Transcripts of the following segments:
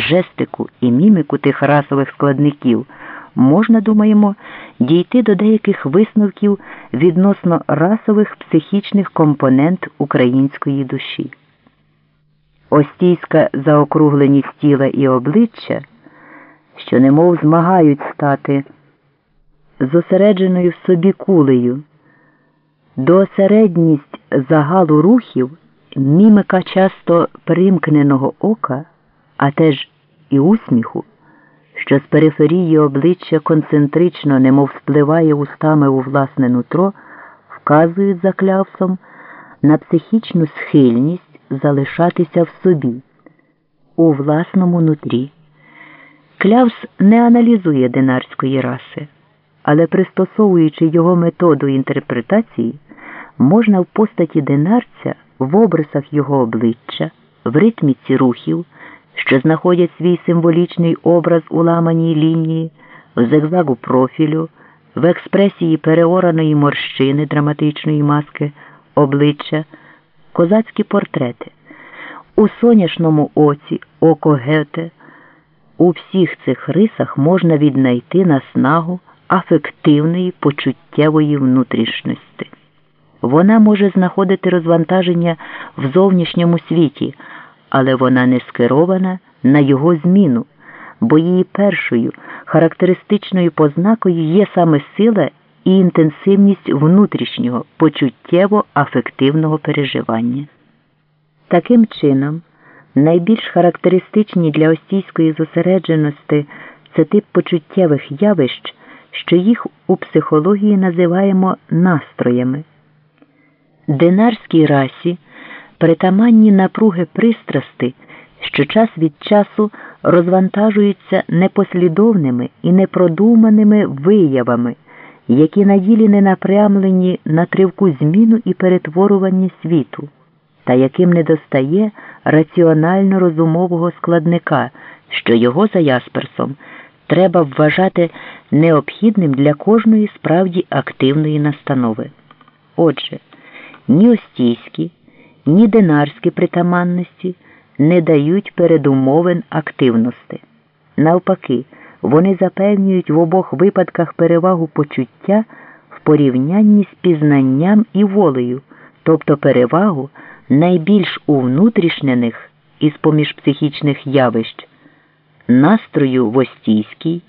жестику і міміку тих расових складників, можна, думаємо, дійти до деяких висновків відносно расових психічних компонент української душі. Остійська заокругленість тіла і обличчя, що немов змагають стати зосередженою в собі кулею, доосередність загалу рухів, мімика часто примкненого ока, а теж і усміху, що з периферії обличчя концентрично немов спливає устами у власне нутро, вказують за клявсом на психічну схильність залишатися в собі, у власному нутрі. Клявс не аналізує динарської раси, але пристосовуючи його методу інтерпретації, можна в постаті динарця в обрисах його обличчя, в ритміці рухів, що знаходять свій символічний образ у ламаній лінії, в зигзагу профілю, в експресії переораної морщини драматичної маски обличчя козацькі портрети. У соняшному оці, око Гете, у всіх цих рисах можна віднайти наснагу афективної почуттєвої внутрішності. Вона може знаходити розвантаження в зовнішньому світі, але вона не скерована на його зміну, бо її першою характеристичною познакою є саме сила і інтенсивність внутрішнього почуттєво-афективного переживання. Таким чином, найбільш характеристичні для остійської зосередженості це тип почуттєвих явищ, що їх у психології називаємо настроями. Динарській расі притаманні напруги пристрасти, що час від часу розвантажуються непослідовними і непродуманими виявами які на ділі не напрямлені на тривку зміну і перетворювання світу, та яким не достає раціонально розумового складника, що його за Ясперсом треба вважати необхідним для кожної справді активної настанови. Отже, ні остійські, ні динарські притаманності не дають передумовин активності. Навпаки, вони запевнюють в обох випадках перевагу почуття в порівнянні з пізнанням і волею, тобто перевагу найбільш увнутрішнених із поміж психічних явищ, настрою в остійській,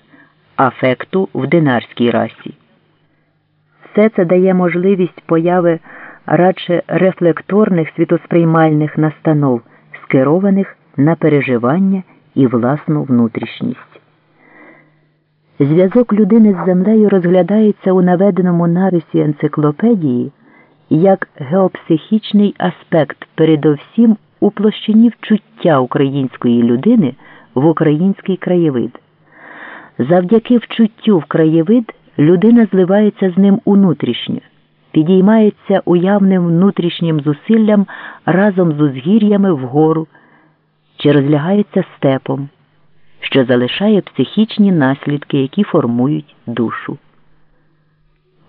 афекту в динарській расі. Все це дає можливість появи радше рефлекторних світосприймальних настанов, скерованих на переживання і власну внутрішність. Зв'язок людини з землею розглядається у наведеному нарисі енциклопедії як геопсихічний аспект, передовсім у площині вчуття української людини в український краєвид. Завдяки вчуттю в краєвид людина зливається з ним унутрішньо, підіймається уявним внутрішнім зусиллям разом з узгір'ями вгору чи розлягається степом що залишає психічні наслідки, які формують душу.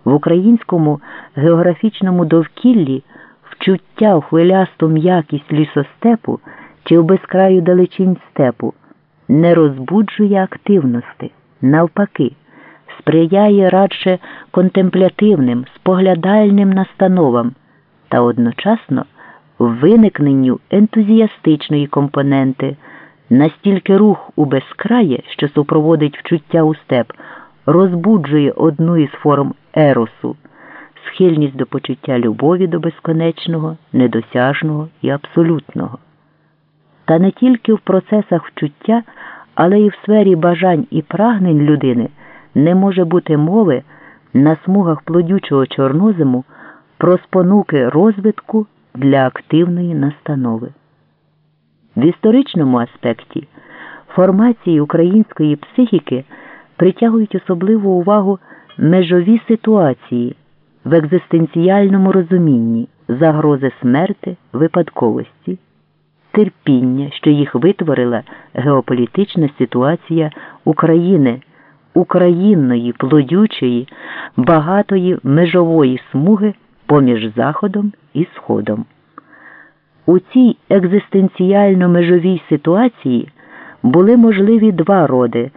В українському географічному довкіллі вчуття в хвилясту м'якість лісостепу чи в безкраю далечінь степу не розбуджує активності, навпаки, сприяє радше контемплятивним, споглядальним настановам та одночасно виникненню ентузіастичної компоненти. Настільки рух у безкрає, що супроводить вчуття у степ, розбуджує одну із форм еросу, схильність до почуття любові до безконечного, недосяжного і абсолютного. Та не тільки в процесах вчуття, але і в сфері бажань і прагнень людини не може бути мови на смугах плодючого чорнозиму про спонуки розвитку для активної настанови. В історичному аспекті формації української психіки притягують особливу увагу межові ситуації в екзистенціальному розумінні, загрози смерти, випадковості, терпіння, що їх витворила геополітична ситуація України, українної, плодючої, багатої межової смуги поміж Заходом і Сходом. У цій екзистенціально межовій ситуації були можливі два роди